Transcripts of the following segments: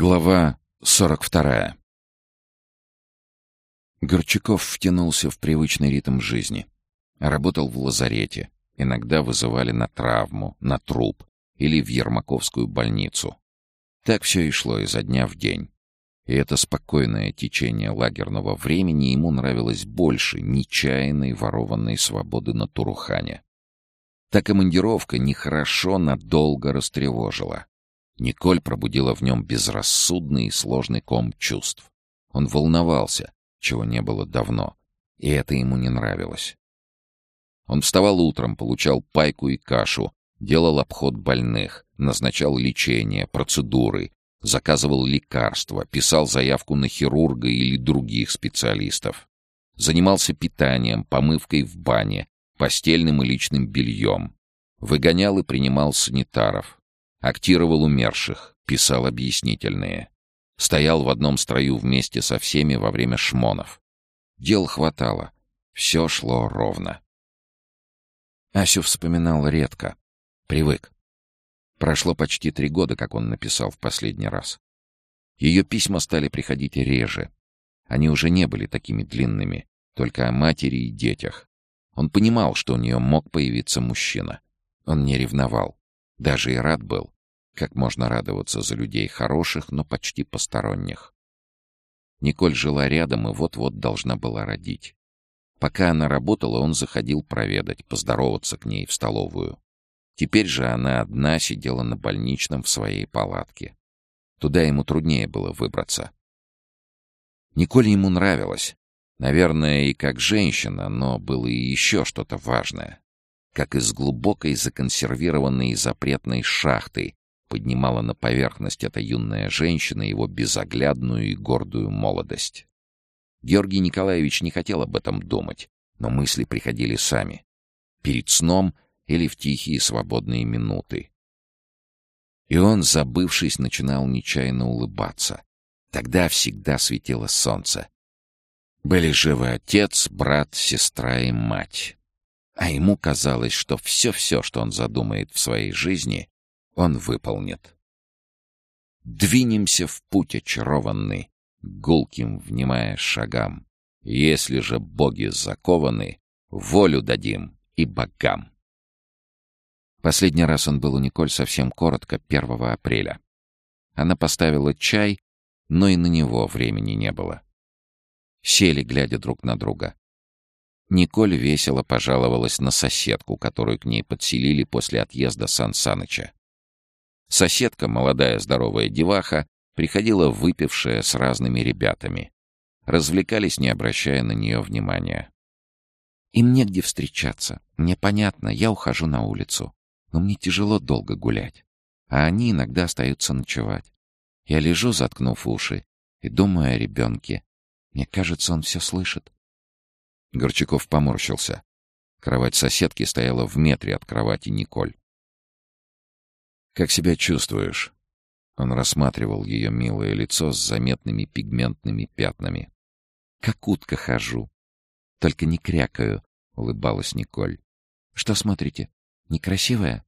Глава 42. Горчаков втянулся в привычный ритм жизни. Работал в лазарете. Иногда вызывали на травму, на труп или в Ермаковскую больницу. Так все и шло изо дня в день. И это спокойное течение лагерного времени ему нравилось больше нечаянной ворованной свободы на Турухане. Та командировка нехорошо надолго растревожила. Николь пробудила в нем безрассудный и сложный ком чувств. Он волновался, чего не было давно, и это ему не нравилось. Он вставал утром, получал пайку и кашу, делал обход больных, назначал лечение, процедуры, заказывал лекарства, писал заявку на хирурга или других специалистов. Занимался питанием, помывкой в бане, постельным и личным бельем. Выгонял и принимал санитаров, Актировал умерших, писал объяснительные. Стоял в одном строю вместе со всеми во время шмонов. Дел хватало. Все шло ровно. Асю вспоминал редко. Привык. Прошло почти три года, как он написал в последний раз. Ее письма стали приходить реже. Они уже не были такими длинными, только о матери и детях. Он понимал, что у нее мог появиться мужчина. Он не ревновал. Даже и рад был. Как можно радоваться за людей хороших, но почти посторонних. Николь жила рядом и вот-вот должна была родить. Пока она работала, он заходил проведать, поздороваться к ней в столовую. Теперь же она одна сидела на больничном в своей палатке. Туда ему труднее было выбраться. Николь ему нравилась. Наверное, и как женщина, но было и еще что-то важное как из глубокой законсервированной запретной шахты поднимала на поверхность эта юная женщина его безоглядную и гордую молодость. Георгий Николаевич не хотел об этом думать, но мысли приходили сами. Перед сном или в тихие свободные минуты. И он, забывшись, начинал нечаянно улыбаться. Тогда всегда светило солнце. Были живы отец, брат, сестра и мать. А ему казалось, что все-все, что он задумает в своей жизни, он выполнит. Двинемся в путь очарованный, гулким внимая шагам. Если же боги закованы, волю дадим и богам. Последний раз он был у Николь совсем коротко, 1 апреля. Она поставила чай, но и на него времени не было. Сели, глядя друг на друга. Николь весело пожаловалась на соседку, которую к ней подселили после отъезда Сан Саныча. Соседка, молодая здоровая деваха, приходила выпившая с разными ребятами. Развлекались, не обращая на нее внимания. «Им негде встречаться. Мне понятно, я ухожу на улицу. Но мне тяжело долго гулять. А они иногда остаются ночевать. Я лежу, заткнув уши, и думаю о ребенке. Мне кажется, он все слышит. Горчаков поморщился. Кровать соседки стояла в метре от кровати Николь. «Как себя чувствуешь?» Он рассматривал ее милое лицо с заметными пигментными пятнами. «Как утка хожу. Только не крякаю», — улыбалась Николь. «Что смотрите? Некрасивая?»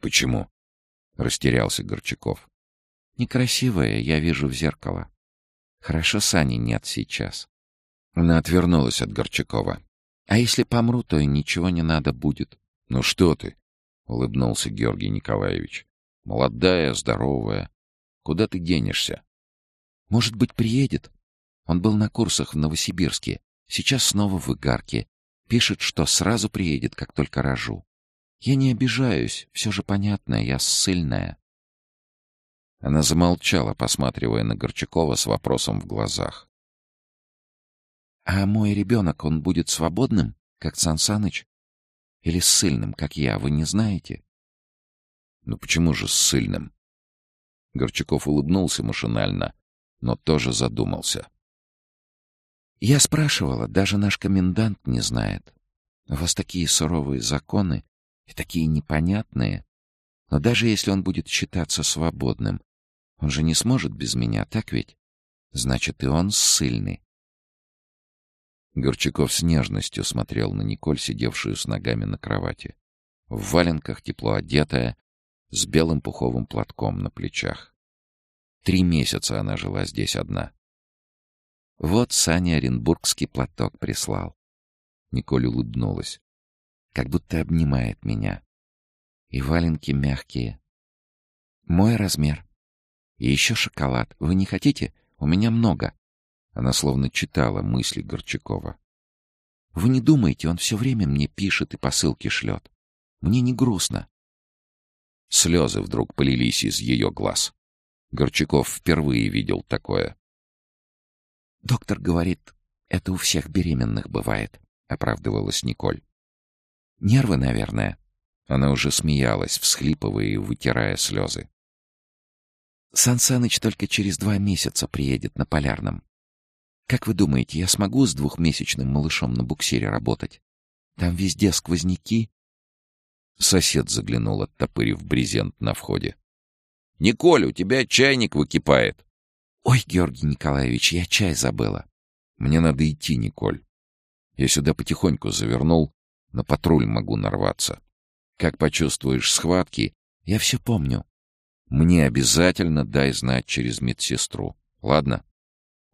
«Почему?» — растерялся Горчаков. «Некрасивая, я вижу в зеркало. Хорошо Сани нет сейчас. Она отвернулась от Горчакова. «А если помру, то и ничего не надо будет». «Ну что ты?» — улыбнулся Георгий Николаевич. «Молодая, здоровая. Куда ты денешься?» «Может быть, приедет? Он был на курсах в Новосибирске. Сейчас снова в Игарке. Пишет, что сразу приедет, как только рожу. Я не обижаюсь, все же понятно, я ссыльная». Она замолчала, посматривая на Горчакова с вопросом в глазах. А мой ребенок, он будет свободным, как Сан Саныч? Или ссыльным, как я, вы не знаете? Ну почему же ссыльным? Горчаков улыбнулся машинально, но тоже задумался. Я спрашивала, даже наш комендант не знает. У вас такие суровые законы и такие непонятные. Но даже если он будет считаться свободным, он же не сможет без меня, так ведь? Значит, и он ссыльный. Горчаков с нежностью смотрел на Николь, сидевшую с ногами на кровати. В валенках, тепло одетая, с белым пуховым платком на плечах. Три месяца она жила здесь одна. Вот Саня оренбургский платок прислал. Николь улыбнулась. Как будто обнимает меня. И валенки мягкие. Мой размер. И еще шоколад. Вы не хотите? У меня много. Она словно читала мысли Горчакова. Вы не думаете, он все время мне пишет и посылки шлет. Мне не грустно. Слезы вдруг полились из ее глаз. Горчаков впервые видел такое. «Доктор говорит, это у всех беременных бывает», — оправдывалась Николь. «Нервы, наверное». Она уже смеялась, всхлипывая и вытирая слезы. «Сан Саныч только через два месяца приедет на Полярном. Как вы думаете, я смогу с двухмесячным малышом на буксире работать? Там везде сквозняки». Сосед заглянул, оттопырив брезент на входе. «Николь, у тебя чайник выкипает». «Ой, Георгий Николаевич, я чай забыла». «Мне надо идти, Николь. Я сюда потихоньку завернул, на патруль могу нарваться. Как почувствуешь схватки, я все помню. Мне обязательно дай знать через медсестру. Ладно?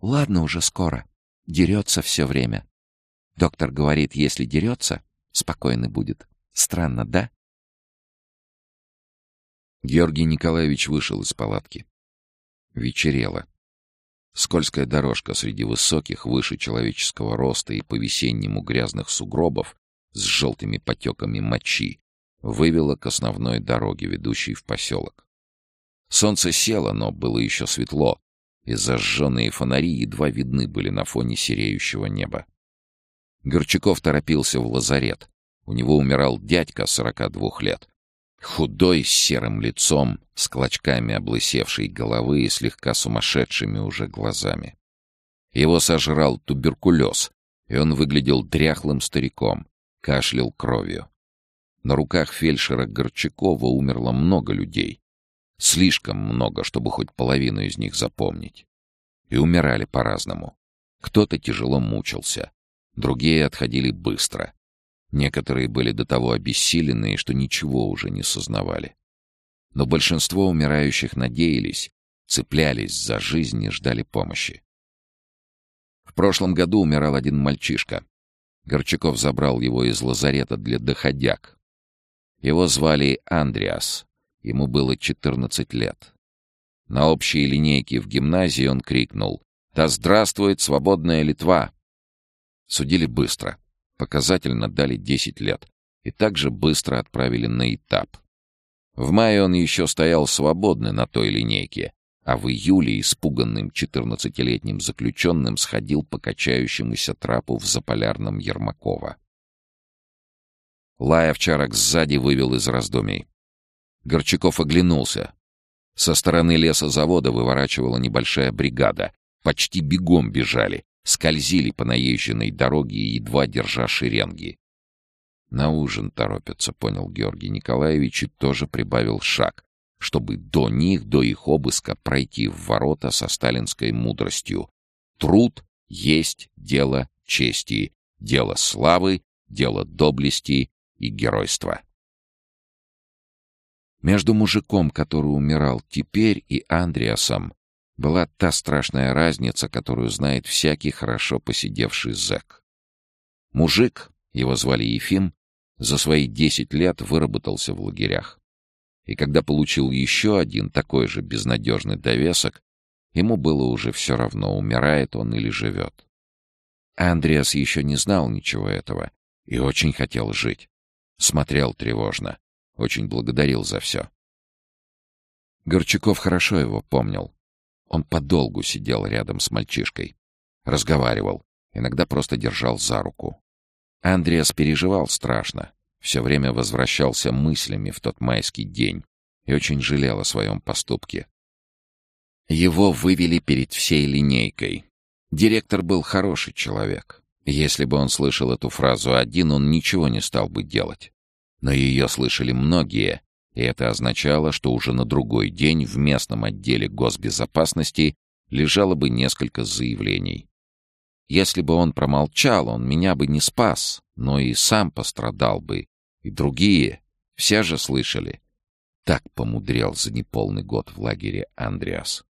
Ладно, уже скоро. Дерется все время. Доктор говорит, если дерется, спокойно будет. Странно, да? Георгий Николаевич вышел из палатки. Вечерело. Скользкая дорожка среди высоких, выше человеческого роста и по-весеннему грязных сугробов с желтыми потеками мочи вывела к основной дороге, ведущей в поселок. Солнце село, но было еще светло, и зажженные фонари едва видны были на фоне сереющего неба. Горчаков торопился в лазарет. У него умирал дядька сорока двух лет, Худой, с серым лицом, с клочками облысевшей головы и слегка сумасшедшими уже глазами. Его сожрал туберкулез, и он выглядел дряхлым стариком, кашлял кровью. На руках фельдшера Горчакова умерло много людей. Слишком много, чтобы хоть половину из них запомнить. И умирали по-разному. Кто-то тяжело мучился, другие отходили быстро. Некоторые были до того обессиленные, что ничего уже не сознавали. Но большинство умирающих надеялись, цеплялись за жизнь и ждали помощи. В прошлом году умирал один мальчишка. Горчаков забрал его из лазарета для доходяг. Его звали Андреас. Ему было 14 лет. На общей линейке в гимназии он крикнул «Да здравствует свободная Литва!» Судили быстро. Показательно дали 10 лет и также быстро отправили на этап. В мае он еще стоял свободный на той линейке, а в июле испуганным 14-летним заключенным сходил по качающемуся трапу в Заполярном Ермакова. Лая овчарок сзади вывел из раздумий. Горчаков оглянулся. Со стороны лесозавода выворачивала небольшая бригада. Почти бегом бежали, скользили по наезженной дороге, едва держа шеренги. На ужин торопятся, понял Георгий Николаевич и тоже прибавил шаг, чтобы до них, до их обыска пройти в ворота со сталинской мудростью. Труд есть дело чести, дело славы, дело доблести и геройства. Между мужиком, который умирал теперь, и Андреасом была та страшная разница, которую знает всякий хорошо посидевший зэк. Мужик, его звали Ефим, за свои десять лет выработался в лагерях. И когда получил еще один такой же безнадежный довесок, ему было уже все равно, умирает он или живет. Андреас еще не знал ничего этого и очень хотел жить. Смотрел тревожно, очень благодарил за все. Горчаков хорошо его помнил. Он подолгу сидел рядом с мальчишкой. Разговаривал, иногда просто держал за руку. Андреас переживал страшно, все время возвращался мыслями в тот майский день и очень жалел о своем поступке. Его вывели перед всей линейкой. Директор был хороший человек. Если бы он слышал эту фразу один, он ничего не стал бы делать. Но ее слышали многие, и это означало, что уже на другой день в местном отделе госбезопасности лежало бы несколько заявлений. Если бы он промолчал, он меня бы не спас, но и сам пострадал бы. И другие, все же слышали. Так помудрел за неполный год в лагере Андреас.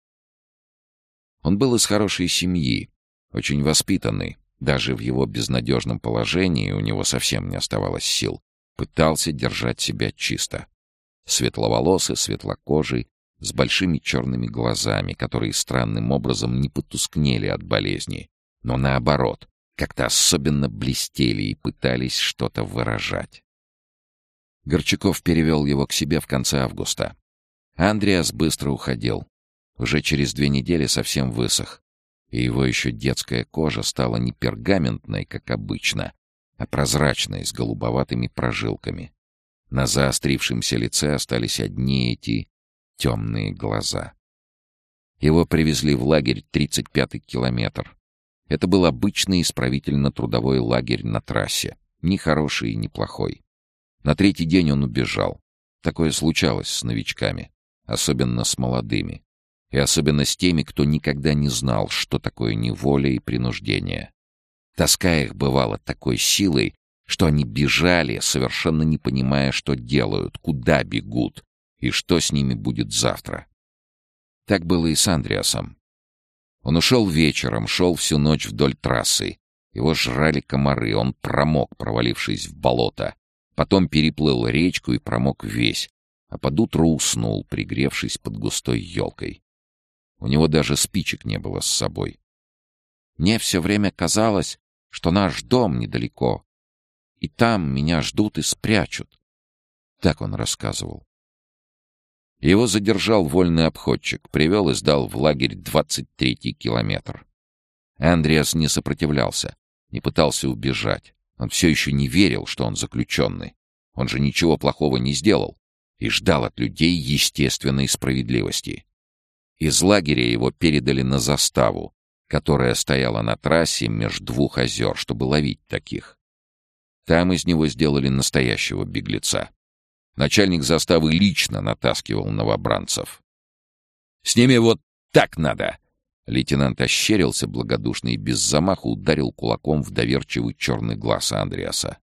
Он был из хорошей семьи, очень воспитанный. Даже в его безнадежном положении у него совсем не оставалось сил. Пытался держать себя чисто. Светловолосый, светлокожий, с большими черными глазами, которые странным образом не потускнели от болезни, но наоборот, как-то особенно блестели и пытались что-то выражать. Горчаков перевел его к себе в конце августа. Андреас быстро уходил. Уже через две недели совсем высох, и его еще детская кожа стала не пергаментной, как обычно, а прозрачной, с голубоватыми прожилками. На заострившемся лице остались одни эти темные глаза. Его привезли в лагерь 35-й километр. Это был обычный исправительно-трудовой лагерь на трассе. Ни хороший, ни плохой. На третий день он убежал. Такое случалось с новичками, особенно с молодыми. И особенно с теми, кто никогда не знал, что такое неволя и принуждение. Тоска их бывала такой силой, что они бежали, совершенно не понимая, что делают, куда бегут и что с ними будет завтра. Так было и с Андреасом. Он ушел вечером, шел всю ночь вдоль трассы. Его жрали комары, он промок, провалившись в болото. Потом переплыл речку и промок весь, а под утро уснул, пригревшись под густой елкой. У него даже спичек не было с собой. Мне все время казалось, что наш дом недалеко, и там меня ждут и спрячут. Так он рассказывал. Его задержал вольный обходчик, привел и сдал в лагерь 23-й километр. Андреас не сопротивлялся, не пытался убежать. Он все еще не верил, что он заключенный. Он же ничего плохого не сделал и ждал от людей естественной справедливости. Из лагеря его передали на заставу, которая стояла на трассе между двух озер, чтобы ловить таких. Там из него сделали настоящего беглеца. Начальник заставы лично натаскивал новобранцев. «С ними вот так надо!» Лейтенант ощерился благодушно и без замаха ударил кулаком в доверчивый черный глаз Андреаса.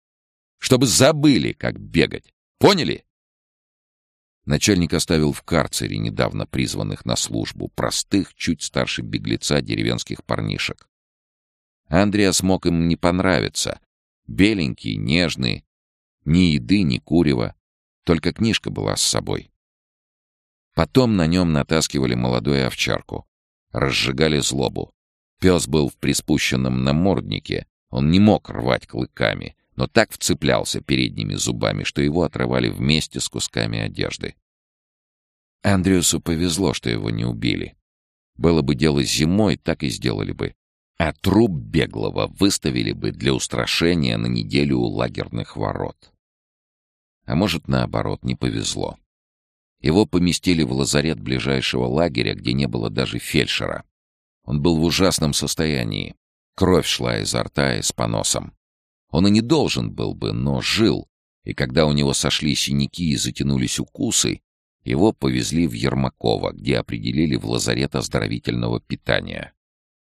«Чтобы забыли, как бегать! Поняли?» Начальник оставил в карцере недавно призванных на службу простых, чуть старше беглеца деревенских парнишек. Андреас мог им не понравиться. Беленький, нежный, ни еды, ни курева. Только книжка была с собой. Потом на нем натаскивали молодую овчарку. Разжигали злобу. Пес был в приспущенном наморднике. Он не мог рвать клыками, но так вцеплялся передними зубами, что его отрывали вместе с кусками одежды. Андреусу повезло, что его не убили. Было бы дело зимой, так и сделали бы. А труп беглого выставили бы для устрашения на неделю у лагерных ворот. А может, наоборот, не повезло. Его поместили в лазарет ближайшего лагеря, где не было даже фельдшера. Он был в ужасном состоянии. Кровь шла изо рта и с поносом. Он и не должен был бы, но жил, и когда у него сошли синяки и затянулись укусы, его повезли в Ермаково, где определили в лазарет оздоровительного питания.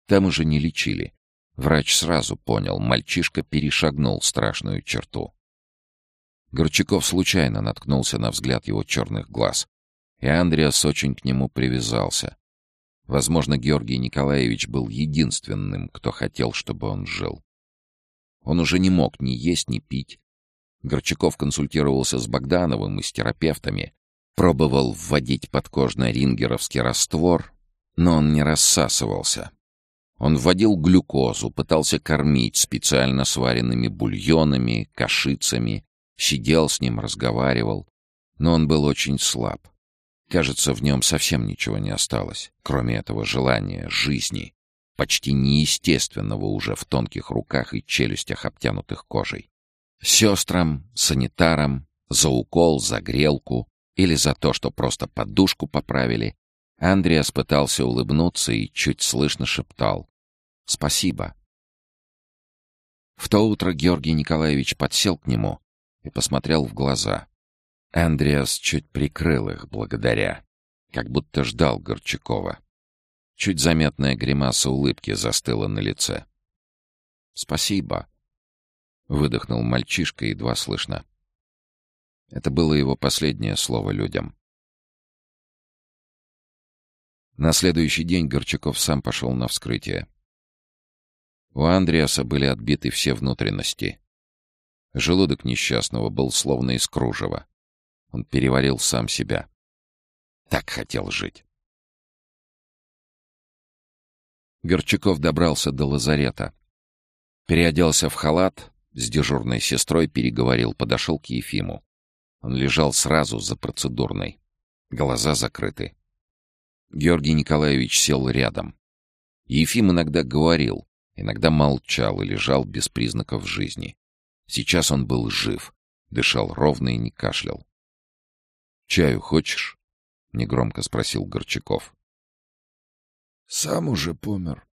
Там уже не лечили. Врач сразу понял, мальчишка перешагнул страшную черту. Горчаков случайно наткнулся на взгляд его черных глаз, и Андреас очень к нему привязался. Возможно, Георгий Николаевич был единственным, кто хотел, чтобы он жил. Он уже не мог ни есть, ни пить. Горчаков консультировался с Богдановым и с терапевтами, пробовал вводить подкожно-рингеровский раствор, но он не рассасывался. Он вводил глюкозу, пытался кормить специально сваренными бульонами, кашицами, Сидел с ним, разговаривал, но он был очень слаб. Кажется, в нем совсем ничего не осталось, кроме этого желания, жизни, почти неестественного уже в тонких руках и челюстях, обтянутых кожей. Сестрам, санитарам, за укол, за грелку или за то, что просто подушку поправили, Андреас пытался улыбнуться и чуть слышно шептал «Спасибо». В то утро Георгий Николаевич подсел к нему и посмотрел в глаза. Андреас чуть прикрыл их благодаря, как будто ждал Горчакова. Чуть заметная гримаса улыбки застыла на лице. «Спасибо», — выдохнул мальчишка едва слышно. Это было его последнее слово людям. На следующий день Горчаков сам пошел на вскрытие. У Андреаса были отбиты все внутренности. Желудок несчастного был словно из кружева. Он переварил сам себя. Так хотел жить. Горчаков добрался до лазарета. Переоделся в халат, с дежурной сестрой переговорил, подошел к Ефиму. Он лежал сразу за процедурной. Глаза закрыты. Георгий Николаевич сел рядом. Ефим иногда говорил, иногда молчал и лежал без признаков жизни. Сейчас он был жив, дышал ровно и не кашлял. «Чаю хочешь?» — негромко спросил Горчаков. «Сам уже помер.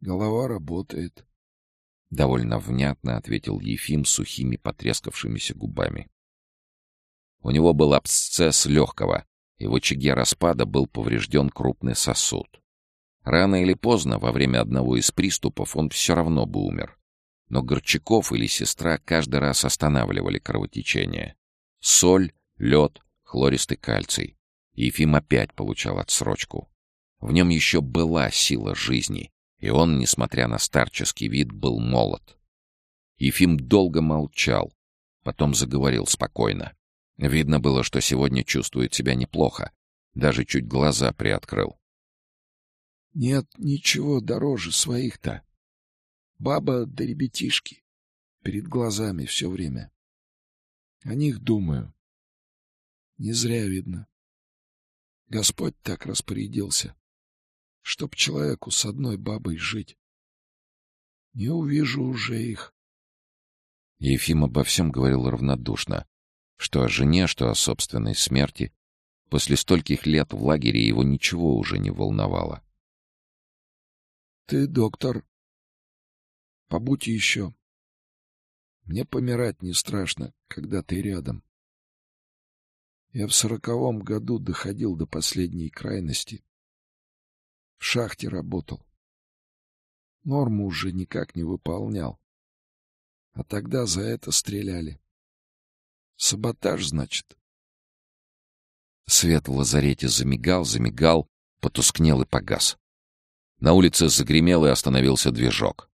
Голова работает», — довольно внятно ответил Ефим сухими потрескавшимися губами. У него был абсцесс легкого, и в очаге распада был поврежден крупный сосуд. Рано или поздно, во время одного из приступов, он все равно бы умер. Но Горчаков или сестра каждый раз останавливали кровотечение. Соль, лед, хлористый кальций. Ефим опять получал отсрочку. В нем еще была сила жизни, и он, несмотря на старческий вид, был молод. Ефим долго молчал, потом заговорил спокойно. Видно было, что сегодня чувствует себя неплохо. Даже чуть глаза приоткрыл. «Нет ничего дороже своих-то. Баба да ребятишки. Перед глазами все время. О них думаю. Не зря видно. Господь так распорядился, чтоб человеку с одной бабой жить. Не увижу уже их. Ефим обо всем говорил равнодушно, что о жене, что о собственной смерти. После стольких лет в лагере его ничего уже не волновало. — Ты, доктор, побудь еще. Мне помирать не страшно, когда ты рядом. Я в сороковом году доходил до последней крайности. В шахте работал. Норму уже никак не выполнял. А тогда за это стреляли. Саботаж, значит. Свет в лазарете замигал, замигал, потускнел и погас. На улице загремел и остановился движок.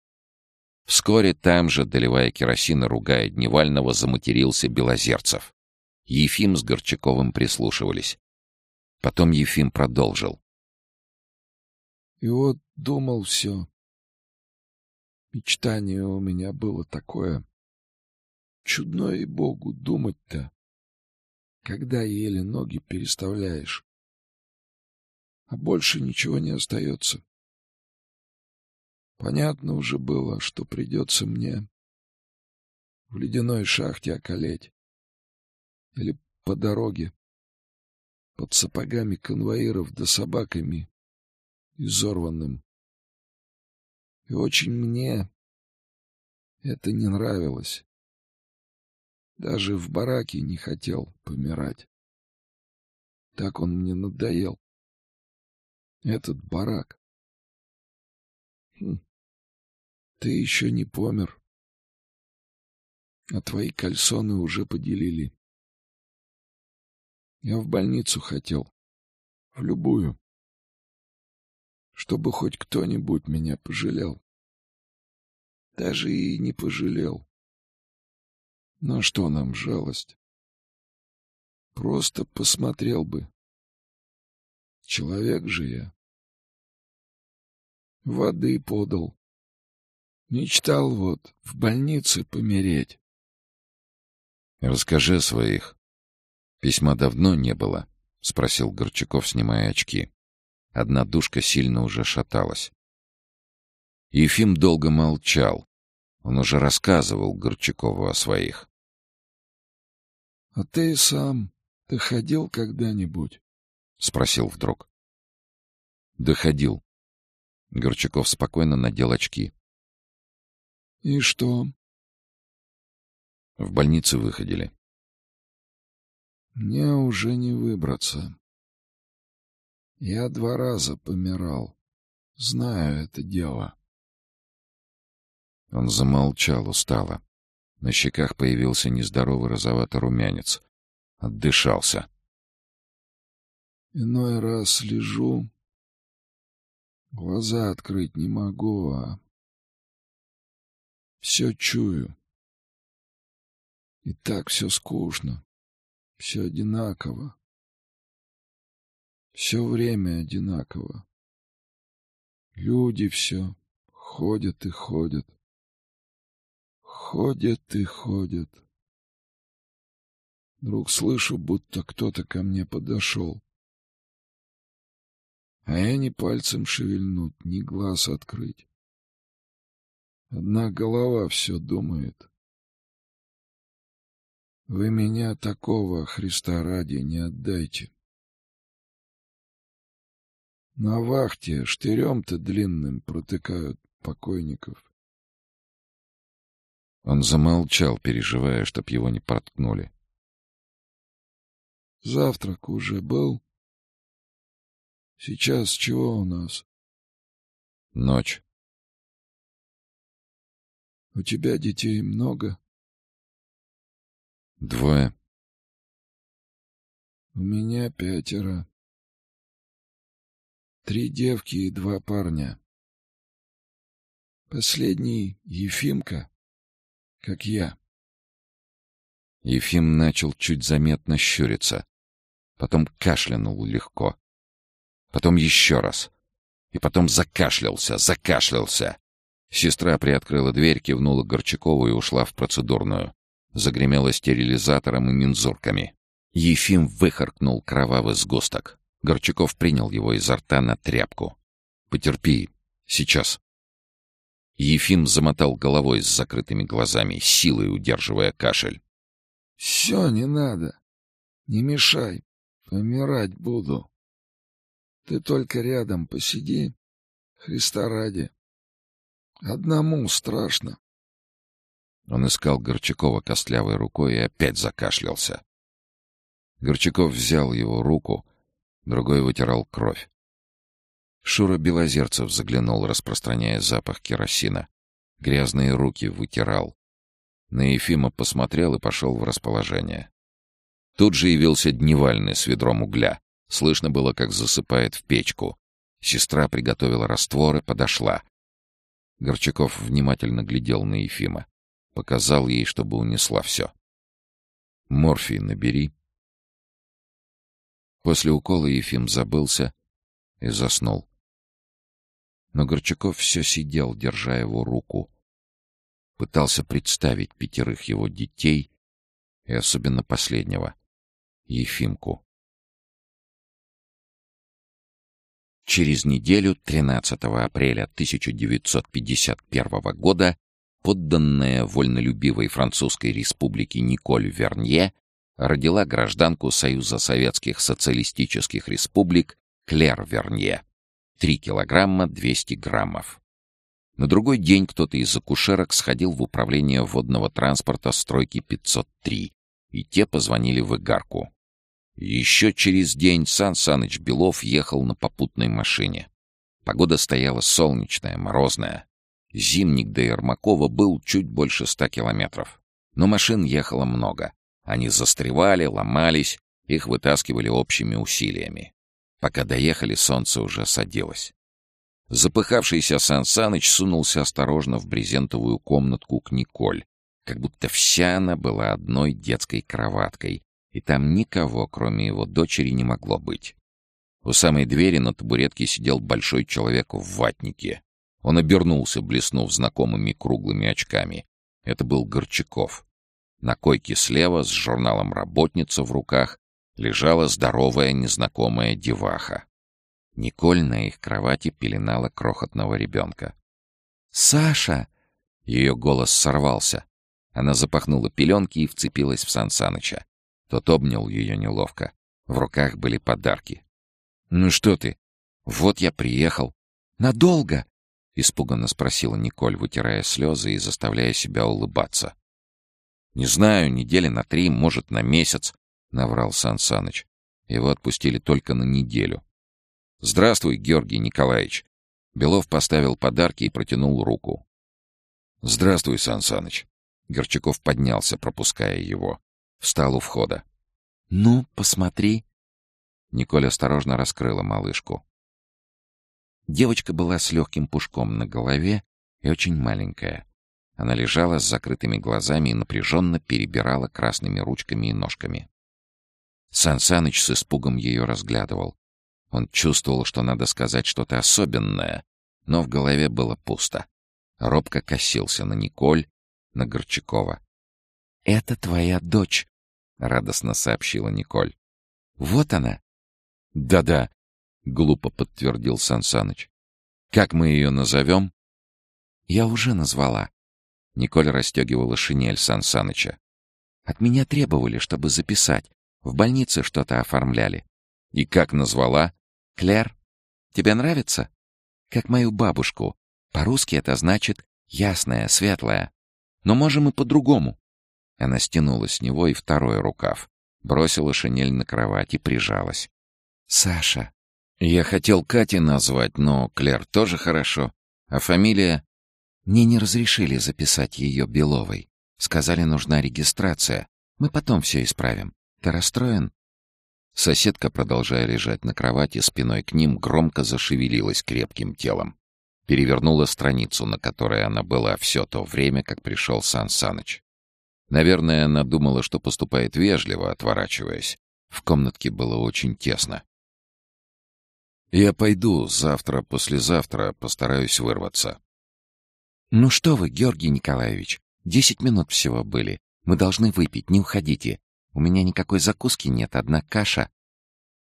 Вскоре там же, доливая керосин и ругая Дневального, заматерился Белозерцев. Ефим с Горчаковым прислушивались. Потом Ефим продолжил. И вот думал все. Мечтание у меня было такое. Чудно и Богу думать-то, когда еле ноги переставляешь. А больше ничего не остается. Понятно уже было, что придется мне в ледяной шахте околеть. Или по дороге, под сапогами конвоиров да собаками изорванным. И очень мне это не нравилось. Даже в бараке не хотел помирать. Так он мне надоел. Этот барак. Хм. Ты еще не помер. А твои кальсоны уже поделили. Я в больницу хотел. В любую. Чтобы хоть кто-нибудь меня пожалел. Даже и не пожалел. На что нам жалость? Просто посмотрел бы. Человек же я. Воды подал. Мечтал вот в больнице помереть. Расскажи о своих. Письма давно не было, — спросил Горчаков, снимая очки. Одна душка сильно уже шаталась. Ефим долго молчал. Он уже рассказывал Горчакову о своих. — А ты сам доходил когда-нибудь? — спросил вдруг. — Доходил. Горчаков спокойно надел очки. — И что? — В больнице выходили. — Мне уже не выбраться. Я два раза помирал. Знаю это дело. Он замолчал устало. На щеках появился нездоровый розоватый румянец. Отдышался. Иной раз лежу, Глаза открыть не могу, а все чую. И так все скучно, все одинаково. Все время одинаково. Люди все ходят и ходят. Ходят и ходят. Вдруг слышу, будто кто-то ко мне подошел. А я ни пальцем шевельнуть, ни глаз открыть. Одна голова все думает. Вы меня такого, Христа ради, не отдайте. На вахте штырем-то длинным протыкают покойников. Он замолчал, переживая, чтоб его не проткнули. Завтрак уже был. Сейчас чего у нас? Ночь. У тебя детей много? Двое. У меня пятеро. Три девки и два парня. Последний — Ефимка, как я. Ефим начал чуть заметно щуриться. Потом кашлянул легко. Потом еще раз. И потом закашлялся, закашлялся. Сестра приоткрыла дверь, кивнула Горчакову и ушла в процедурную. Загремела стерилизатором и мензурками. Ефим выхаркнул кровавый сгусток. Горчаков принял его изо рта на тряпку. «Потерпи. Сейчас». Ефим замотал головой с закрытыми глазами, силой удерживая кашель. «Все, не надо. Не мешай. Помирать буду. Ты только рядом посиди, Христа ради. Одному страшно». Он искал Горчакова костлявой рукой и опять закашлялся. Горчаков взял его руку, другой вытирал кровь. Шура Белозерцев заглянул, распространяя запах керосина. Грязные руки вытирал. На Ефима посмотрел и пошел в расположение. Тут же явился дневальный с ведром угля. Слышно было, как засыпает в печку. Сестра приготовила раствор и подошла. Горчаков внимательно глядел на Ефима. Показал ей, чтобы унесла все. «Морфий набери», После укола Ефим забылся и заснул. Но Горчаков все сидел, держа его руку. Пытался представить пятерых его детей и особенно последнего, Ефимку. Через неделю, 13 апреля 1951 года, подданная вольнолюбивой французской республике Николь Вернье родила гражданку Союза Советских Социалистических Республик Клер Вернье. 3 килограмма 200 граммов. На другой день кто-то из акушерок сходил в управление водного транспорта стройки 503, и те позвонили в Игарку. Еще через день Сан Саныч Белов ехал на попутной машине. Погода стояла солнечная, морозная. Зимник до Ермакова был чуть больше ста километров. Но машин ехало много. Они застревали, ломались, их вытаскивали общими усилиями. Пока доехали, солнце уже садилось. Запыхавшийся Сан Саныч сунулся осторожно в брезентовую комнатку к Николь, как будто вся она была одной детской кроваткой, и там никого, кроме его дочери, не могло быть. У самой двери на табуретке сидел большой человек в ватнике. Он обернулся, блеснув знакомыми круглыми очками. Это был Горчаков. На койке слева с журналом «Работница» в руках лежала здоровая незнакомая деваха. Николь на их кровати пеленала крохотного ребенка. «Саша!» — ее голос сорвался. Она запахнула пеленки и вцепилась в Сан Саныча. Тот обнял ее неловко. В руках были подарки. «Ну что ты? Вот я приехал. Надолго?» — испуганно спросила Николь, вытирая слезы и заставляя себя улыбаться. «Не знаю, недели на три, может, на месяц», — наврал Сан. Его отпустили только на неделю. «Здравствуй, Георгий Николаевич». Белов поставил подарки и протянул руку. «Здравствуй, Сан Саныч». Горчаков поднялся, пропуская его. Встал у входа. «Ну, посмотри». Николь осторожно раскрыла малышку. Девочка была с легким пушком на голове и очень маленькая. Она лежала с закрытыми глазами и напряженно перебирала красными ручками и ножками. Сан Саныч с испугом ее разглядывал. Он чувствовал, что надо сказать что-то особенное, но в голове было пусто. Робко косился на Николь, на Горчакова. «Это твоя дочь», — радостно сообщила Николь. «Вот она». «Да-да», — глупо подтвердил Сансаныч. «Как мы ее назовем?» «Я уже назвала». Николь расстегивала шинель Сансаныча. «От меня требовали, чтобы записать. В больнице что-то оформляли». «И как назвала?» «Клэр. Тебе нравится?» «Как мою бабушку. По-русски это значит «ясная, светлая». Но можем и по-другому». Она стянула с него и второй рукав, бросила шинель на кровать и прижалась. «Саша». «Я хотел Кати назвать, но Клэр тоже хорошо. А фамилия...» «Мне не разрешили записать ее Беловой. Сказали, нужна регистрация. Мы потом все исправим. Ты расстроен?» Соседка, продолжая лежать на кровати спиной к ним, громко зашевелилась крепким телом. Перевернула страницу, на которой она была все то время, как пришел Сан Саныч. Наверное, она думала, что поступает вежливо, отворачиваясь. В комнатке было очень тесно. «Я пойду, завтра, послезавтра постараюсь вырваться». «Ну что вы, Георгий Николаевич, десять минут всего были. Мы должны выпить, не уходите. У меня никакой закуски нет, одна каша».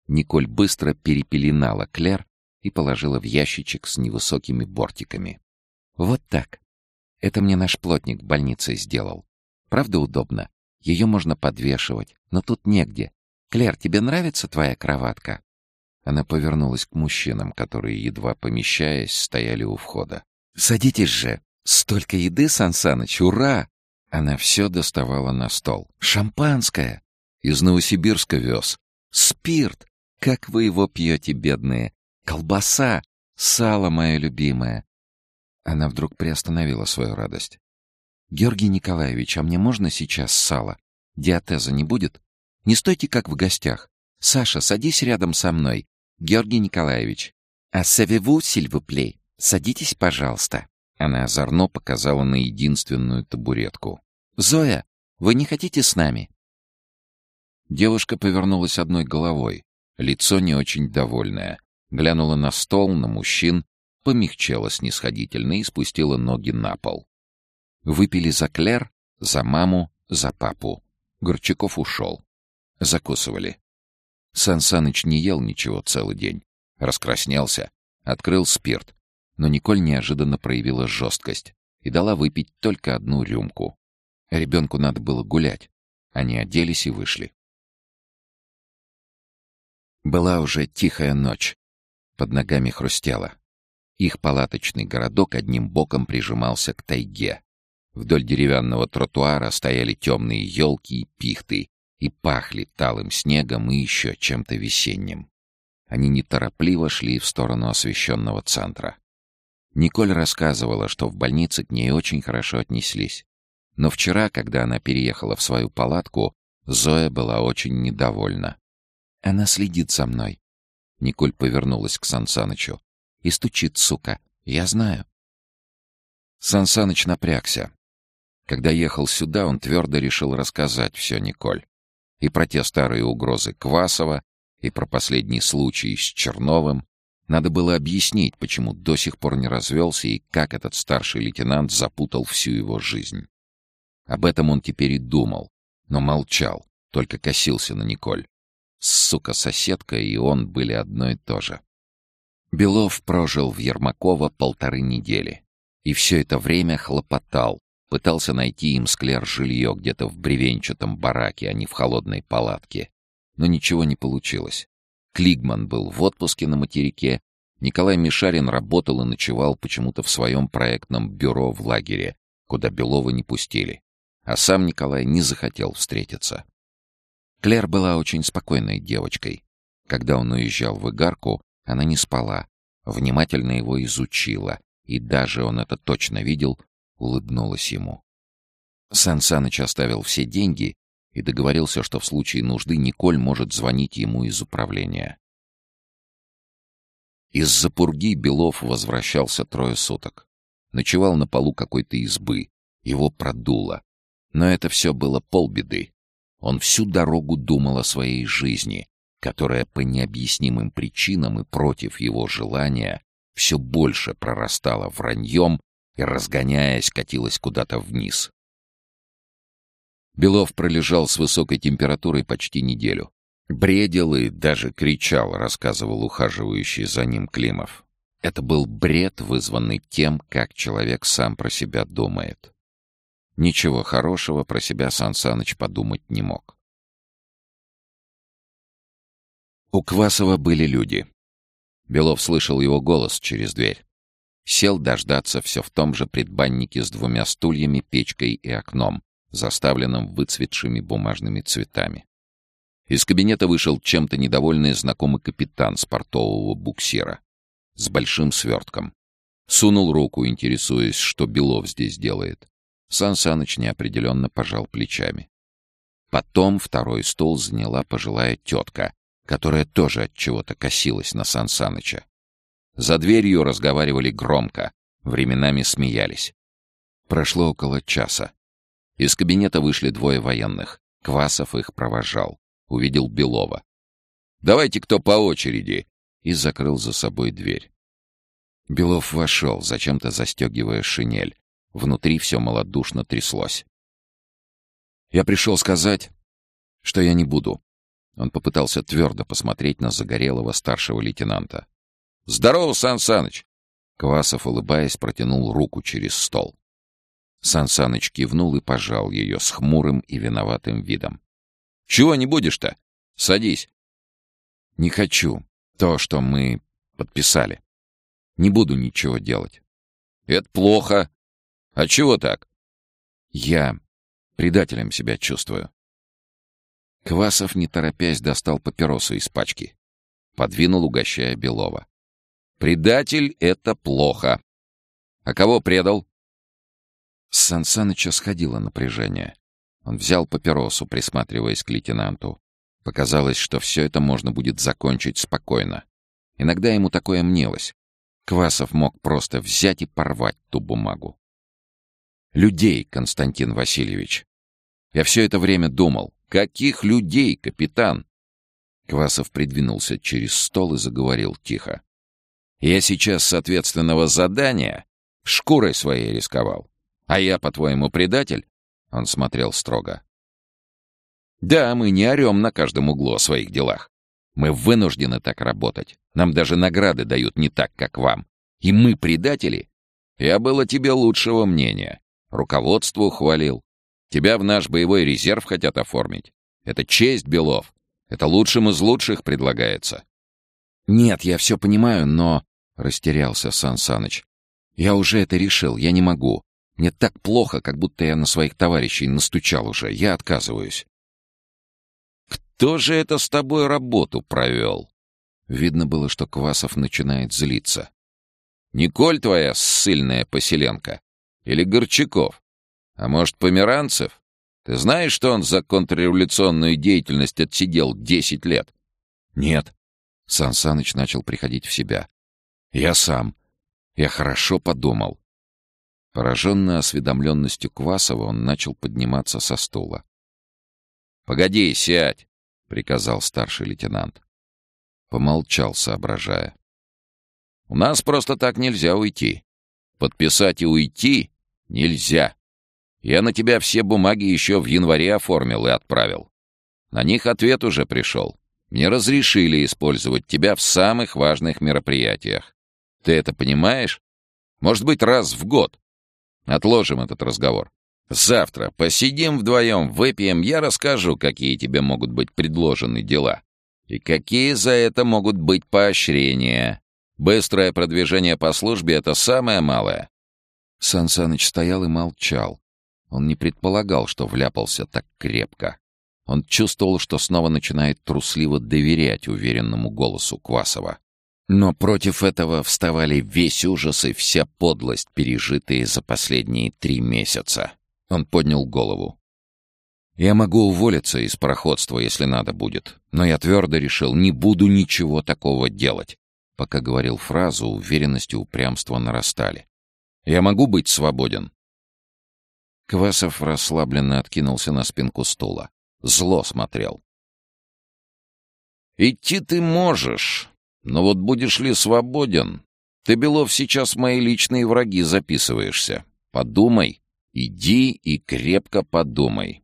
Николь быстро перепеленала Клер и положила в ящичек с невысокими бортиками. «Вот так. Это мне наш плотник в больнице сделал. Правда удобно? Ее можно подвешивать, но тут негде. Клер, тебе нравится твоя кроватка?» Она повернулась к мужчинам, которые, едва помещаясь, стояли у входа. «Садитесь же! Столько еды, Сансаныч, ура!» Она все доставала на стол. «Шампанское! Из Новосибирска вез. Спирт! Как вы его пьете, бедные! Колбаса! Сало, мое любимое!» Она вдруг приостановила свою радость. «Георгий Николаевич, а мне можно сейчас сало? Диатеза не будет? Не стойте как в гостях. Саша, садись рядом со мной. Георгий Николаевич. А савеву, сильвуплей. Садитесь, пожалуйста». Она озорно показала на единственную табуретку. «Зоя, вы не хотите с нами?» Девушка повернулась одной головой, лицо не очень довольное. Глянула на стол, на мужчин, помягчела снисходительно и спустила ноги на пол. Выпили за Клер, за маму, за папу. Горчаков ушел. Закусывали. Сан Саныч не ел ничего целый день. Раскраснелся, открыл спирт. Но Николь неожиданно проявила жесткость и дала выпить только одну рюмку. Ребенку надо было гулять. Они оделись и вышли. Была уже тихая ночь. Под ногами хрустело. Их палаточный городок одним боком прижимался к тайге. Вдоль деревянного тротуара стояли темные елки и пихты и пахли талым снегом и еще чем-то весенним. Они неторопливо шли в сторону освещенного центра. Николь рассказывала, что в больнице к ней очень хорошо отнеслись. Но вчера, когда она переехала в свою палатку, Зоя была очень недовольна. «Она следит за мной». Николь повернулась к Сансанычу. «И стучит, сука. Я знаю». Сансаныч напрягся. Когда ехал сюда, он твердо решил рассказать все Николь. И про те старые угрозы Квасова, и про последний случай с Черновым. Надо было объяснить, почему до сих пор не развелся и как этот старший лейтенант запутал всю его жизнь. Об этом он теперь и думал, но молчал, только косился на Николь. Сука-соседка и он были одно и то же. Белов прожил в Ермакова полторы недели. И все это время хлопотал, пытался найти им склер жилье где-то в бревенчатом бараке, а не в холодной палатке. Но ничего не получилось. Клигман был в отпуске на материке, Николай Мишарин работал и ночевал почему-то в своем проектном бюро в лагере, куда Белова не пустили. А сам Николай не захотел встретиться. Клэр была очень спокойной девочкой. Когда он уезжал в Игарку, она не спала, внимательно его изучила, и даже он это точно видел, улыбнулась ему. Сан Саныч оставил все деньги и договорился, что в случае нужды Николь может звонить ему из управления. Из-за пурги Белов возвращался трое суток. Ночевал на полу какой-то избы. Его продуло. Но это все было полбеды. Он всю дорогу думал о своей жизни, которая по необъяснимым причинам и против его желания все больше прорастала враньем и, разгоняясь, катилась куда-то вниз. Белов пролежал с высокой температурой почти неделю. Бредил и даже кричал, рассказывал ухаживающий за ним Климов. Это был бред, вызванный тем, как человек сам про себя думает. Ничего хорошего про себя Сан Саныч подумать не мог. У Квасова были люди. Белов слышал его голос через дверь. Сел дождаться все в том же предбаннике с двумя стульями, печкой и окном, заставленным выцветшими бумажными цветами. Из кабинета вышел чем-то недовольный знакомый капитан с портового буксира. С большим свертком. Сунул руку, интересуясь, что Белов здесь делает. Сан Саныч неопределенно пожал плечами. Потом второй стол заняла пожилая тетка, которая тоже от чего-то косилась на Сан Саныча. За дверью разговаривали громко, временами смеялись. Прошло около часа. Из кабинета вышли двое военных. Квасов их провожал увидел Белова. «Давайте кто по очереди!» и закрыл за собой дверь. Белов вошел, зачем-то застегивая шинель. Внутри все малодушно тряслось. «Я пришел сказать, что я не буду». Он попытался твердо посмотреть на загорелого старшего лейтенанта. «Здорово, Сан Саныч!» Квасов, улыбаясь, протянул руку через стол. Сан Саныч кивнул и пожал ее с хмурым и виноватым видом. Чего не будешь-то? Садись. Не хочу. То, что мы подписали. Не буду ничего делать. Это плохо. А чего так? Я предателем себя чувствую. Квасов, не торопясь, достал папиросу из пачки. Подвинул, угощая Белова. «Предатель — это плохо. А кого предал?» С Сансаныча сходило напряжение. Он взял папиросу, присматриваясь к лейтенанту. Показалось, что все это можно будет закончить спокойно. Иногда ему такое мнилось. Квасов мог просто взять и порвать ту бумагу. «Людей, Константин Васильевич!» Я все это время думал. «Каких людей, капитан?» Квасов придвинулся через стол и заговорил тихо. «Я сейчас с ответственного задания шкурой своей рисковал. А я, по-твоему, предатель? Он смотрел строго. «Да, мы не орем на каждом углу о своих делах. Мы вынуждены так работать. Нам даже награды дают не так, как вам. И мы предатели? Я был о тебе лучшего мнения. Руководству хвалил. Тебя в наш боевой резерв хотят оформить. Это честь, Белов. Это лучшим из лучших предлагается». «Нет, я все понимаю, но...» — растерялся Сан Саныч. «Я уже это решил, я не могу. Мне так плохо, как будто я на своих товарищей настучал уже. Я отказываюсь. «Кто же это с тобой работу провел?» Видно было, что Квасов начинает злиться. «Николь твоя ссыльная поселенка? Или Горчаков? А может, Померанцев? Ты знаешь, что он за контрреволюционную деятельность отсидел десять лет?» «Нет». Сан Саныч начал приходить в себя. «Я сам. Я хорошо подумал. Пораженный осведомленностью Квасова, он начал подниматься со стула. «Погоди, сядь!» — приказал старший лейтенант. Помолчал, соображая. «У нас просто так нельзя уйти. Подписать и уйти нельзя. Я на тебя все бумаги еще в январе оформил и отправил. На них ответ уже пришел. Мне разрешили использовать тебя в самых важных мероприятиях. Ты это понимаешь? Может быть, раз в год. Отложим этот разговор. Завтра посидим вдвоем, выпьем, я расскажу, какие тебе могут быть предложены дела. И какие за это могут быть поощрения. Быстрое продвижение по службе — это самое малое. Сан Саныч стоял и молчал. Он не предполагал, что вляпался так крепко. Он чувствовал, что снова начинает трусливо доверять уверенному голосу Квасова. Но против этого вставали весь ужас и вся подлость, пережитые за последние три месяца. Он поднял голову. «Я могу уволиться из пароходства, если надо будет, но я твердо решил, не буду ничего такого делать. Пока говорил фразу, уверенность и упрямство нарастали. «Я могу быть свободен?» Квасов расслабленно откинулся на спинку стула. Зло смотрел. «Идти ты можешь, но вот будешь ли свободен? Ты, Белов, сейчас мои личные враги записываешься. Подумай, иди и крепко подумай.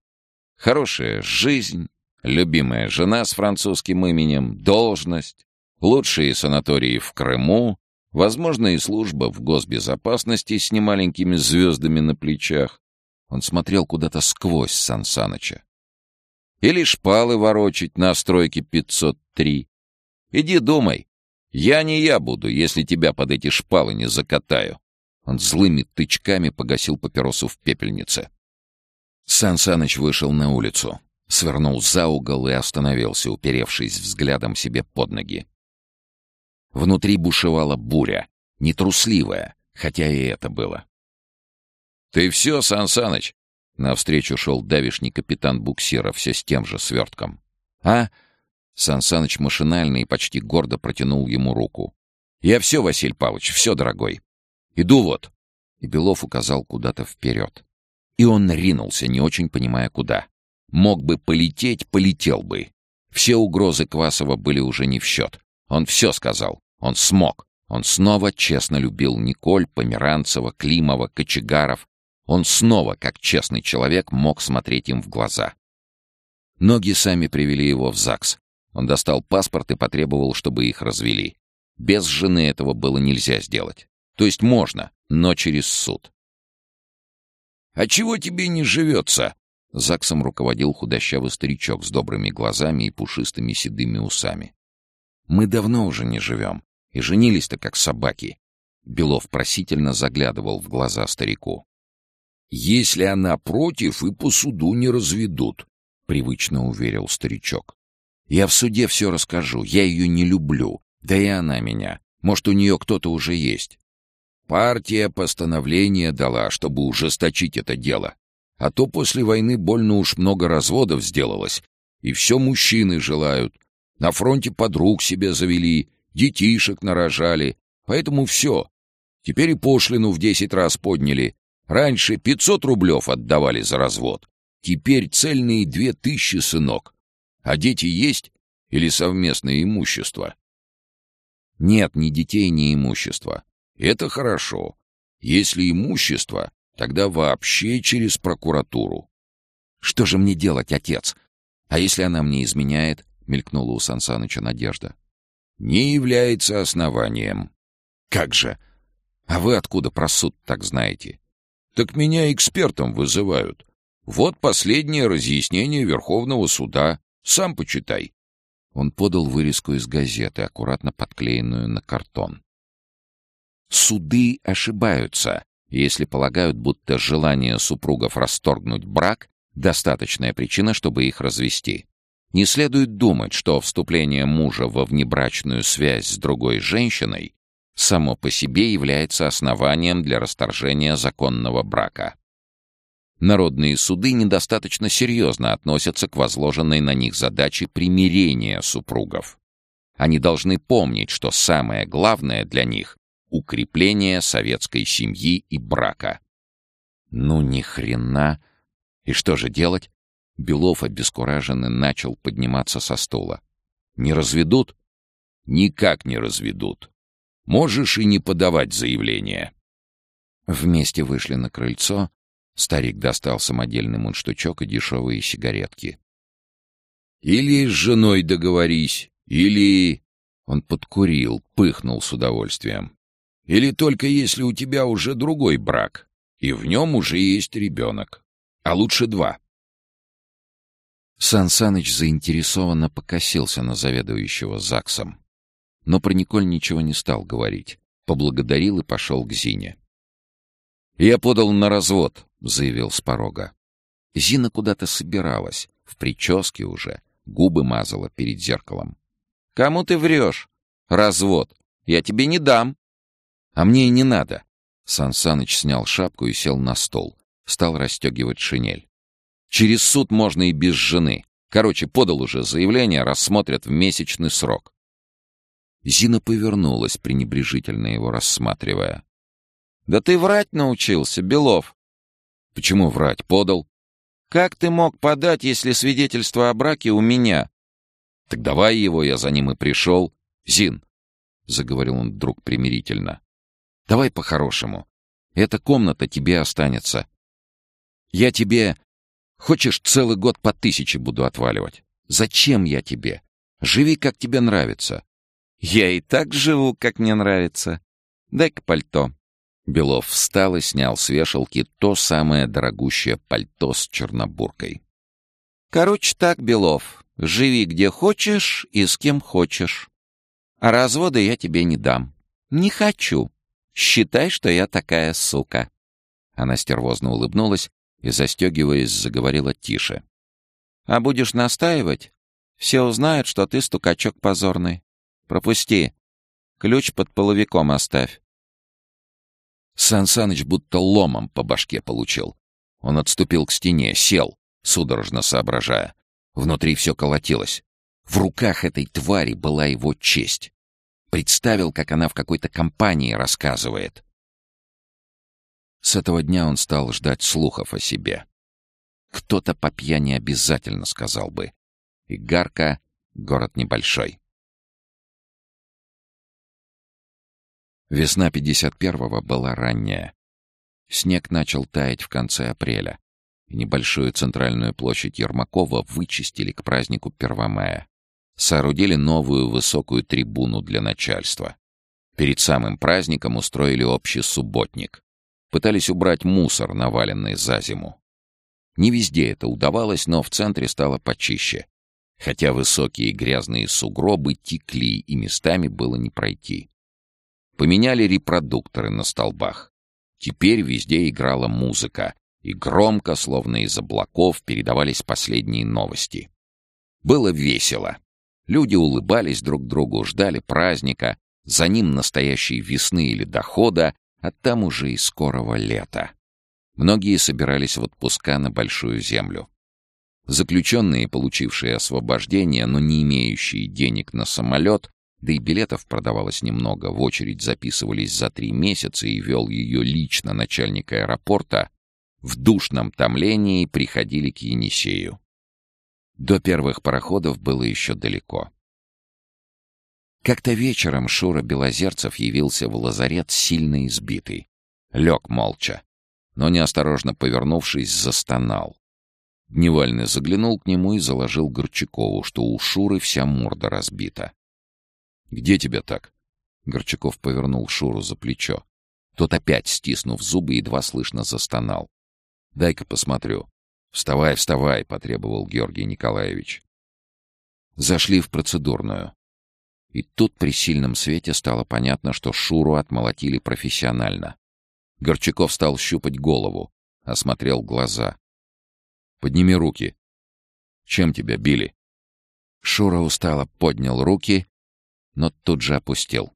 Хорошая жизнь, любимая жена с французским именем, должность, лучшие санатории в Крыму, возможно, и служба в госбезопасности с немаленькими звездами на плечах. Он смотрел куда-то сквозь Сан Саныча. Или шпалы ворочить на стройке 503. Иди думай. Я не я буду, если тебя под эти шпалы не закатаю. Он злыми тычками погасил папиросу в пепельнице. Сан Саныч вышел на улицу, свернул за угол и остановился, уперевшись взглядом себе под ноги. Внутри бушевала буря, нетрусливая, хотя и это было. «Ты все, Сан Саныч?» Навстречу шел давишний капитан буксира, все с тем же свертком. «А?» Сан Саныч машинально и почти гордо протянул ему руку. «Я все, Василий Павлович, все, дорогой. Иду вот». И Белов указал куда-то вперед. И он ринулся, не очень понимая, куда. Мог бы полететь, полетел бы. Все угрозы Квасова были уже не в счет. Он все сказал. Он смог. Он снова честно любил Николь, Померанцева, Климова, Кочегаров. Он снова, как честный человек, мог смотреть им в глаза. Ноги сами привели его в ЗАГС. Он достал паспорт и потребовал, чтобы их развели. Без жены этого было нельзя сделать. То есть можно, но через суд. «А чего тебе не живется?» Заксом руководил худощавый старичок с добрыми глазами и пушистыми седыми усами. «Мы давно уже не живем, и женились-то как собаки». Белов просительно заглядывал в глаза старику. «Если она против, и по суду не разведут», — привычно уверил старичок. «Я в суде все расскажу, я ее не люблю, да и она меня. Может, у нее кто-то уже есть. Партия постановление дала, чтобы ужесточить это дело. А то после войны больно уж много разводов сделалось. И все мужчины желают. На фронте подруг себе завели, детишек нарожали. Поэтому все. Теперь и пошлину в десять раз подняли. Раньше пятьсот рублев отдавали за развод. Теперь цельные две тысячи, сынок. А дети есть? Или совместное имущество? Нет ни детей, ни имущества. Это хорошо. Если имущество, тогда вообще через прокуратуру. Что же мне делать, отец? А если она мне изменяет? Мелькнула у Сансаныча надежда. Не является основанием. Как же? А вы откуда про суд так знаете? Так меня экспертом вызывают. Вот последнее разъяснение Верховного суда. Сам почитай. Он подал вырезку из газеты, аккуратно подклеенную на картон. Суды ошибаются, если полагают, будто желание супругов расторгнуть брак — достаточная причина, чтобы их развести. Не следует думать, что вступление мужа во внебрачную связь с другой женщиной само по себе является основанием для расторжения законного брака. Народные суды недостаточно серьезно относятся к возложенной на них задаче примирения супругов. Они должны помнить, что самое главное для них укрепление советской семьи и брака. Ну ни хрена. И что же делать? Белов обескураженно начал подниматься со стула. Не разведут? Никак не разведут. Можешь и не подавать заявление. Вместе вышли на крыльцо. Старик достал самодельный мундштучок и дешевые сигаретки. Или с женой договорись, или... Он подкурил, пыхнул с удовольствием. Или только если у тебя уже другой брак, и в нем уже есть ребенок. А лучше два. Сан Саныч заинтересованно покосился на заведующего ЗАГСом. Но про Николь ничего не стал говорить. Поблагодарил и пошел к Зине. «Я подал на развод», — заявил с порога. Зина куда-то собиралась, в прическе уже, губы мазала перед зеркалом. «Кому ты врешь? Развод. Я тебе не дам». А мне и не надо. Сан Саныч снял шапку и сел на стол. Стал расстегивать шинель. Через суд можно и без жены. Короче, подал уже заявление, рассмотрят в месячный срок. Зина повернулась, пренебрежительно его рассматривая. «Да ты врать научился, Белов!» «Почему врать? Подал?» «Как ты мог подать, если свидетельство о браке у меня?» «Так давай его, я за ним и пришел. Зин!» — заговорил он вдруг примирительно. «Давай по-хорошему. Эта комната тебе останется. Я тебе... Хочешь, целый год по тысяче буду отваливать. Зачем я тебе? Живи, как тебе нравится. Я и так живу, как мне нравится. Дай-ка пальто. Белов встал и снял с вешалки то самое дорогущее пальто с чернобуркой. Короче так, Белов, живи где хочешь и с кем хочешь. А развода я тебе не дам. Не хочу. Считай, что я такая сука. Она стервозно улыбнулась и, застегиваясь, заговорила тише. «А будешь настаивать? Все узнают, что ты стукачок позорный. Пропусти. Ключ под половиком оставь». Сан Саныч будто ломом по башке получил. Он отступил к стене, сел, судорожно соображая. Внутри все колотилось. В руках этой твари была его честь. Представил, как она в какой-то компании рассказывает. С этого дня он стал ждать слухов о себе. Кто-то по пьяни обязательно сказал бы. Игарка — город небольшой. Весна 51-го была ранняя. Снег начал таять в конце апреля, и небольшую центральную площадь Ермакова вычистили к празднику Первомая. Соорудили новую высокую трибуну для начальства. Перед самым праздником устроили общий субботник пытались убрать мусор, наваленный за зиму. Не везде это удавалось, но в центре стало почище. Хотя высокие грязные сугробы текли, и местами было не пройти. Поменяли репродукторы на столбах. Теперь везде играла музыка, и громко, словно из облаков, передавались последние новости. Было весело. Люди улыбались друг другу, ждали праздника, за ним настоящей весны или дохода, а там уже и скорого лета. Многие собирались в отпуска на Большую Землю. Заключенные, получившие освобождение, но не имеющие денег на самолет, да и билетов продавалось немного, в очередь записывались за три месяца и вел ее лично начальник аэропорта, в душном томлении приходили к Енисею. До первых пароходов было еще далеко. Как-то вечером Шура Белозерцев явился в лазарет сильно избитый. Лег молча, но неосторожно повернувшись, застонал. Дневальный заглянул к нему и заложил Горчакову, что у Шуры вся морда разбита. «Где тебя так?» Горчаков повернул Шуру за плечо. Тот опять, стиснув зубы, едва слышно застонал. «Дай-ка посмотрю». «Вставай, вставай», — потребовал Георгий Николаевич. Зашли в процедурную. И тут при сильном свете стало понятно, что Шуру отмолотили профессионально. Горчаков стал щупать голову, осмотрел глаза. «Подними руки. Чем тебя били?» Шура устало поднял руки, но тут же опустил.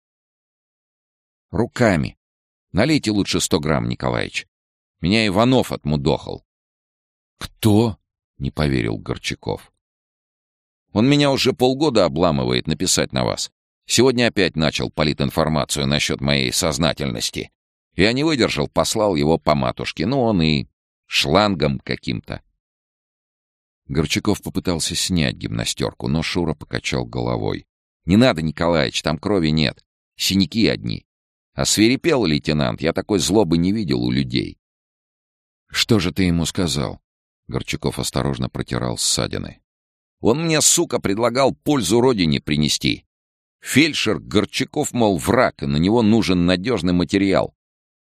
«Руками. Налейте лучше сто грамм, Николаевич. Меня Иванов отмудохал». «Кто?» — не поверил Горчаков. Он меня уже полгода обламывает написать на вас. Сегодня опять начал политинформацию насчет моей сознательности. Я не выдержал, послал его по матушке. Ну, он и шлангом каким-то. Горчаков попытался снять гимнастерку, но Шура покачал головой. «Не надо, Николаевич, там крови нет. Синяки одни. А свирепел лейтенант, я такой злобы не видел у людей». «Что же ты ему сказал?» Горчаков осторожно протирал ссадины. Он мне, сука, предлагал пользу родине принести. Фельдшер Горчаков, мол, враг, и на него нужен надежный материал.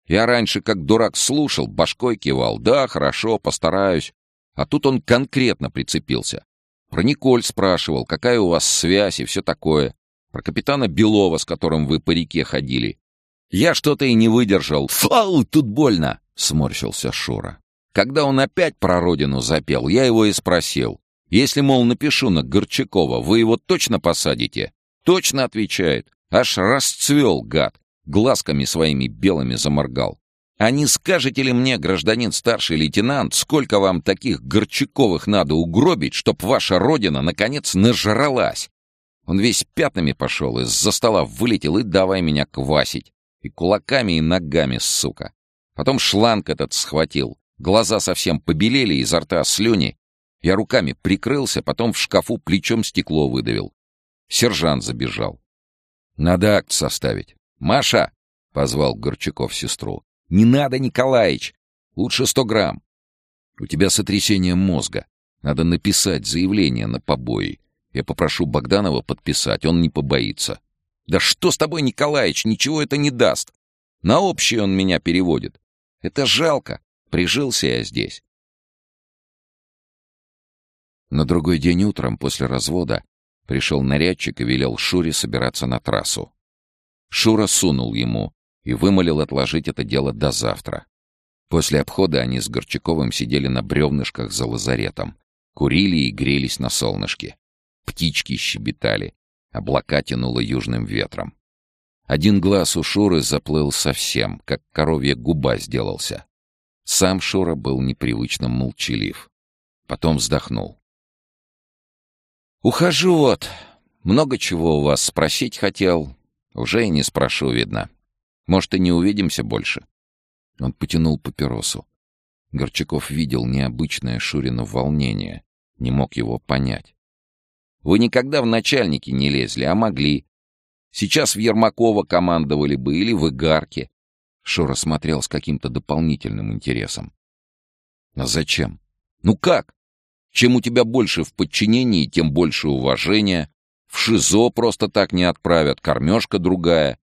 Я раньше, как дурак, слушал, башкой кивал. Да, хорошо, постараюсь. А тут он конкретно прицепился. Про Николь спрашивал, какая у вас связь и все такое. Про капитана Белова, с которым вы по реке ходили. Я что-то и не выдержал. Фау, тут больно, сморщился Шура. Когда он опять про родину запел, я его и спросил. Если, мол, напишу на Горчакова, вы его точно посадите? Точно отвечает. Аж расцвел, гад. Глазками своими белыми заморгал. А не скажете ли мне, гражданин старший лейтенант, сколько вам таких Горчаковых надо угробить, чтоб ваша родина, наконец, нажралась? Он весь пятнами пошел, из-за стола вылетел и давай меня квасить. И кулаками, и ногами, сука. Потом шланг этот схватил. Глаза совсем побелели, изо рта слюни. Я руками прикрылся, потом в шкафу плечом стекло выдавил. Сержант забежал. «Надо акт составить». «Маша!» — позвал Горчаков сестру. «Не надо, Николаич! Лучше сто грамм. У тебя сотрясение мозга. Надо написать заявление на побои. Я попрошу Богданова подписать, он не побоится. Да что с тобой, Николаич, ничего это не даст. На общее он меня переводит. Это жалко. Прижился я здесь. На другой день утром после развода пришел нарядчик и велел Шуре собираться на трассу. Шура сунул ему и вымолил отложить это дело до завтра. После обхода они с Горчаковым сидели на бревнышках за лазаретом, курили и грелись на солнышке. Птички щебетали, облака тянуло южным ветром. Один глаз у Шуры заплыл совсем, как коровья губа сделался. Сам Шура был непривычно молчалив. Потом вздохнул. «Ухожу вот. Много чего у вас спросить хотел. Уже и не спрошу, видно. Может, и не увидимся больше». Он потянул папиросу. Горчаков видел необычное Шурина волнение, не мог его понять. «Вы никогда в начальники не лезли, а могли. Сейчас в Ермакова командовали бы или в Игарке». Шура смотрел с каким-то дополнительным интересом. «А зачем? Ну как? Чем у тебя больше в подчинении, тем больше уважения. В ШИЗО просто так не отправят, кормежка другая.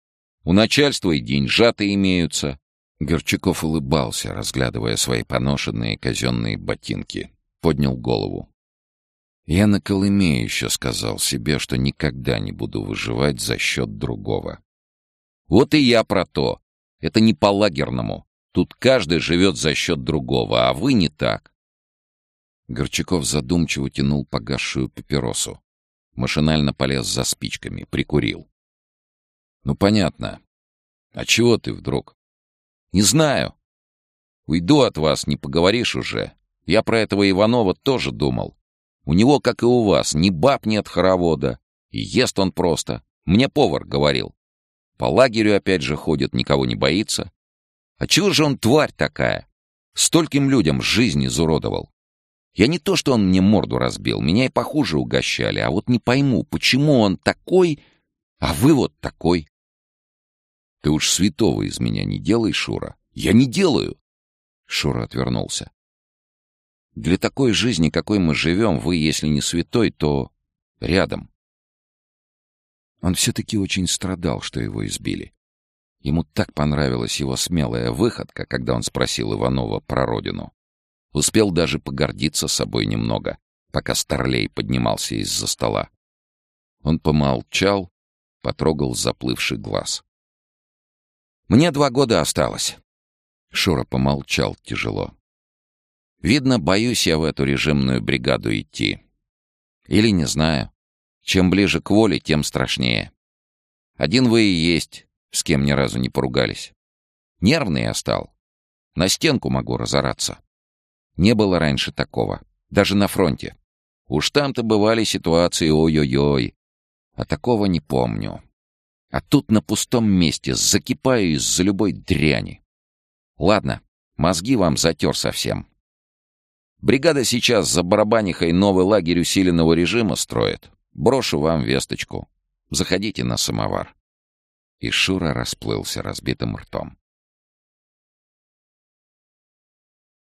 У начальства и деньжаты имеются. Горчаков улыбался, разглядывая свои поношенные казенные ботинки. Поднял голову. Я на Колыме еще сказал себе, что никогда не буду выживать за счет другого. Вот и я про то. Это не по-лагерному. Тут каждый живет за счет другого, а вы не так. Горчаков задумчиво тянул погасшую папиросу. Машинально полез за спичками, прикурил. «Ну, понятно. А чего ты вдруг?» «Не знаю. Уйду от вас, не поговоришь уже. Я про этого Иванова тоже думал. У него, как и у вас, ни баб нет хоровода. И ест он просто. Мне повар говорил. По лагерю опять же ходит, никого не боится. А чего же он тварь такая? Стольким людям жизнь изуродовал. Я не то, что он мне морду разбил, меня и похуже угощали, а вот не пойму, почему он такой, а вы вот такой. Ты уж святого из меня не делай, Шура. Я не делаю. Шура отвернулся. Для такой жизни, какой мы живем, вы, если не святой, то рядом. Он все-таки очень страдал, что его избили. Ему так понравилась его смелая выходка, когда он спросил Иванова про родину. Успел даже погордиться собой немного, пока Старлей поднимался из-за стола. Он помолчал, потрогал заплывший глаз. «Мне два года осталось». Шура помолчал тяжело. «Видно, боюсь я в эту режимную бригаду идти. Или не знаю. Чем ближе к воле, тем страшнее. Один вы и есть, с кем ни разу не поругались. Нервный я стал. На стенку могу разораться. Не было раньше такого. Даже на фронте. Уж там-то бывали ситуации ой-ой-ой. А такого не помню. А тут на пустом месте закипаю из-за любой дряни. Ладно, мозги вам затер совсем. Бригада сейчас за барабанихой новый лагерь усиленного режима строит. Брошу вам весточку. Заходите на самовар. И Шура расплылся разбитым ртом.